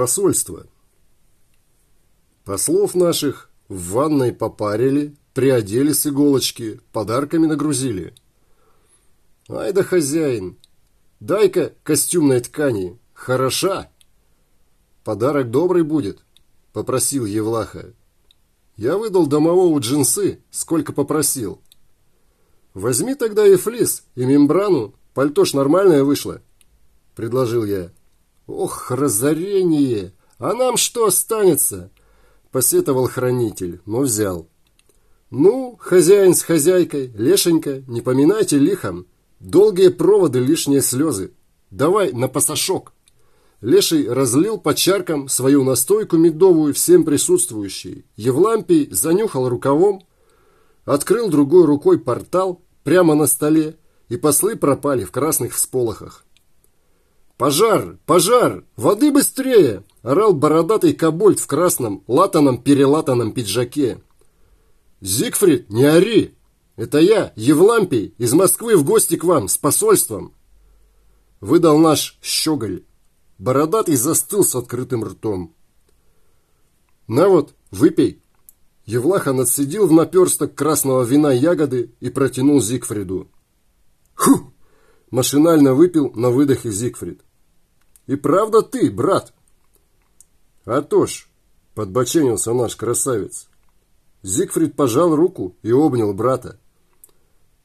Посольство. Послов наших в ванной попарили, приодели с иголочки, подарками нагрузили. Ай да хозяин, дай-ка костюмной ткани, хороша. Подарок добрый будет, попросил Евлаха. Я выдал домового джинсы, сколько попросил. Возьми тогда и флис, и мембрану, пальто ж нормальное вышло, предложил я. Ох, разорение! А нам что останется? Посетовал хранитель, но взял. Ну, хозяин с хозяйкой, лешенька, не поминайте лихом. Долгие проводы, лишние слезы. Давай на пасашок. Леший разлил по чаркам свою настойку медовую всем присутствующим. Евлампий занюхал рукавом, открыл другой рукой портал прямо на столе, и послы пропали в красных всполохах. «Пожар! Пожар! Воды быстрее!» – орал бородатый кобольд в красном, латаном-перелатанном пиджаке. «Зигфрид, не ори! Это я, Евлампий, из Москвы в гости к вам, с посольством!» Выдал наш щеголь. Бородатый застыл с открытым ртом. «На вот, выпей!» Евлаха нацедил в наперсток красного вина ягоды и протянул Зигфриду. «Ху!» Машинально выпил на выдохе Зигфрид. И правда ты, брат? А то ж, подбоченился наш красавец. Зигфрид пожал руку и обнял брата.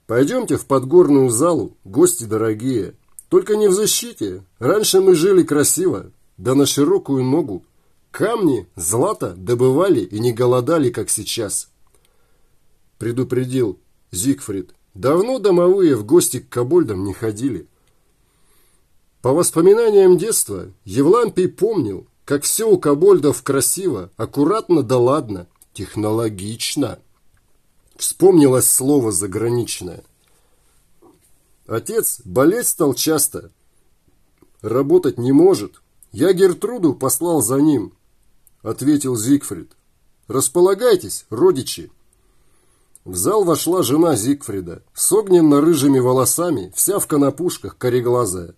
Пойдемте в подгорную залу, гости дорогие. Только не в защите. Раньше мы жили красиво, да на широкую ногу. Камни, злато добывали и не голодали, как сейчас. Предупредил Зигфрид. Давно домовые в гости к кобольдам не ходили. По воспоминаниям детства, Евлампий помнил, как все у кобольдов красиво, аккуратно да ладно, технологично. Вспомнилось слово заграничное. Отец болеть стал часто, работать не может. Я Гертруду послал за ним, ответил Зигфрид. Располагайтесь, родичи. В зал вошла жена Зигфрида, с огненно-рыжими волосами, вся в конопушках, кореглазая.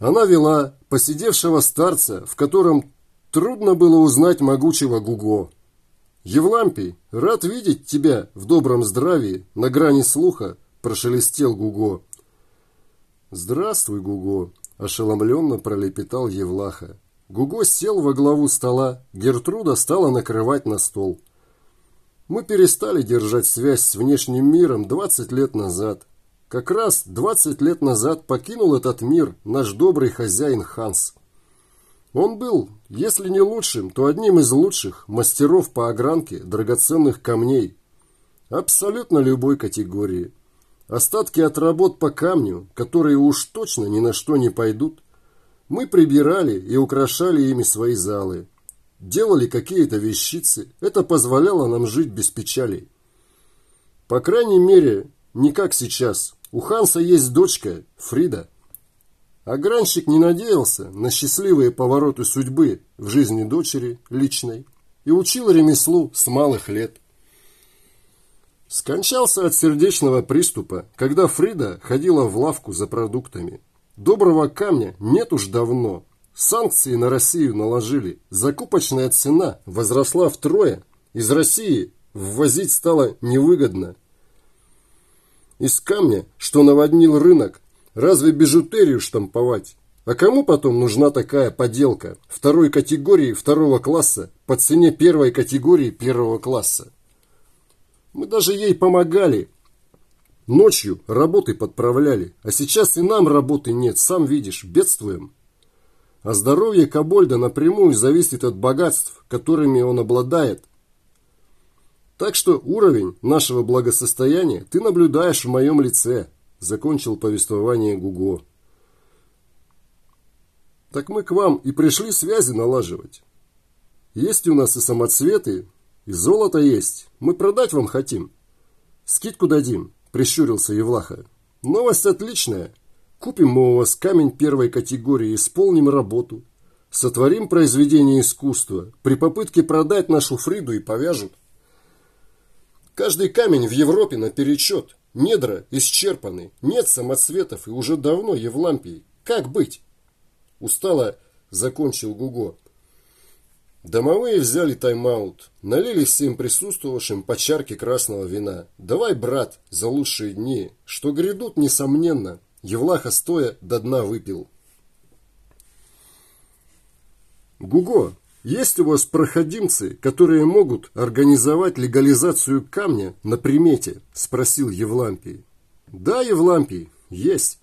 Она вела посидевшего старца, в котором трудно было узнать могучего Гуго. «Евлампий, рад видеть тебя в добром здравии, на грани слуха», – прошелестел Гуго. «Здравствуй, Гуго», – ошеломленно пролепетал Евлаха. Гуго сел во главу стола, Гертруда стала накрывать на стол. Мы перестали держать связь с внешним миром 20 лет назад. Как раз 20 лет назад покинул этот мир наш добрый хозяин Ханс. Он был, если не лучшим, то одним из лучших мастеров по огранке драгоценных камней. Абсолютно любой категории. Остатки от работ по камню, которые уж точно ни на что не пойдут, мы прибирали и украшали ими свои залы. Делали какие-то вещицы, это позволяло нам жить без печалей. По крайней мере, не как сейчас – у Ханса есть дочка, Фрида. Огранщик не надеялся на счастливые повороты судьбы в жизни дочери личной и учил ремеслу с малых лет. Скончался от сердечного приступа, когда Фрида ходила в лавку за продуктами. Доброго камня нет уж давно. Санкции на Россию наложили. Закупочная цена возросла втрое. Из России ввозить стало невыгодно. Из камня, что наводнил рынок, разве бижутерию штамповать? А кому потом нужна такая поделка второй категории второго класса по цене первой категории первого класса? Мы даже ей помогали. Ночью работы подправляли, а сейчас и нам работы нет, сам видишь, бедствуем. А здоровье Кабольда напрямую зависит от богатств, которыми он обладает, так что уровень нашего благосостояния ты наблюдаешь в моем лице, закончил повествование Гуго. Так мы к вам и пришли связи налаживать. Есть у нас и самоцветы, и золото есть. Мы продать вам хотим. Скидку дадим, прищурился Евлаха. Новость отличная. Купим мы у вас камень первой категории, исполним работу. Сотворим произведение искусства. При попытке продать нашу Фриду и повяжут. Каждый камень в Европе наперечет. Недра исчерпаны. Нет самоцветов и уже давно Евлампии. Как быть? Устало закончил Гуго. Домовые взяли тайм-аут, налили всем присутствовавшим по чарке красного вина. Давай, брат, за лучшие дни, что грядут, несомненно. Евлаха стоя до дна выпил. Гуго, есть у вас проходимцы, которые могут организовать легализацию камня на примете? Спросил Евлампий. Да, Евлампий, есть.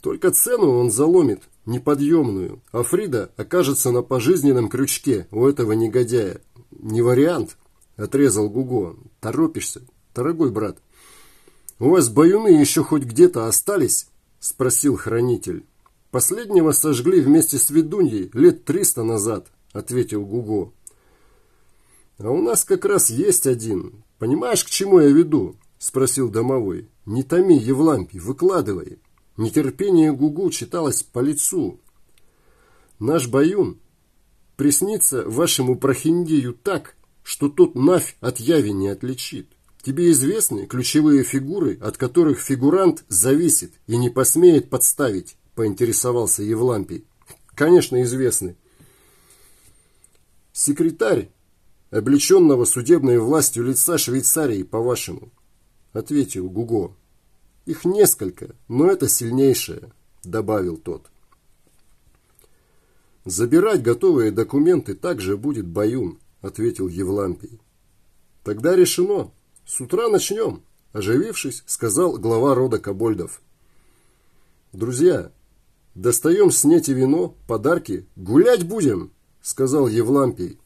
Только цену он заломит неподъемную, а Фрида окажется на пожизненном крючке у этого негодяя. Не вариант, отрезал Гуго. Торопишься, дорогой брат. У вас баюны еще хоть где-то остались? Спросил хранитель. Последнего сожгли вместе с ведуньей лет триста назад, ответил Гуго. А у нас как раз есть один. Понимаешь, к чему я веду? Спросил домовой. Не томи, Евлампий, выкладывай. Нетерпение Гугу читалось по лицу. Наш Баюн приснится вашему прохиндею так, что тот навь от яви не отличит. Тебе известны ключевые фигуры, от которых фигурант зависит и не посмеет подставить, поинтересовался Евлампий. Конечно, известны. Секретарь, облеченного судебной властью лица Швейцарии, по-вашему, ответил Гуго. Их несколько, но это сильнейшее, добавил тот. Забирать готовые документы также будет Баюн, ответил Евлампий. Тогда решено. С утра начнем, оживившись, сказал глава рода Кобольдов. Друзья, достаем снети вино, подарки, гулять будем, сказал Евлампий,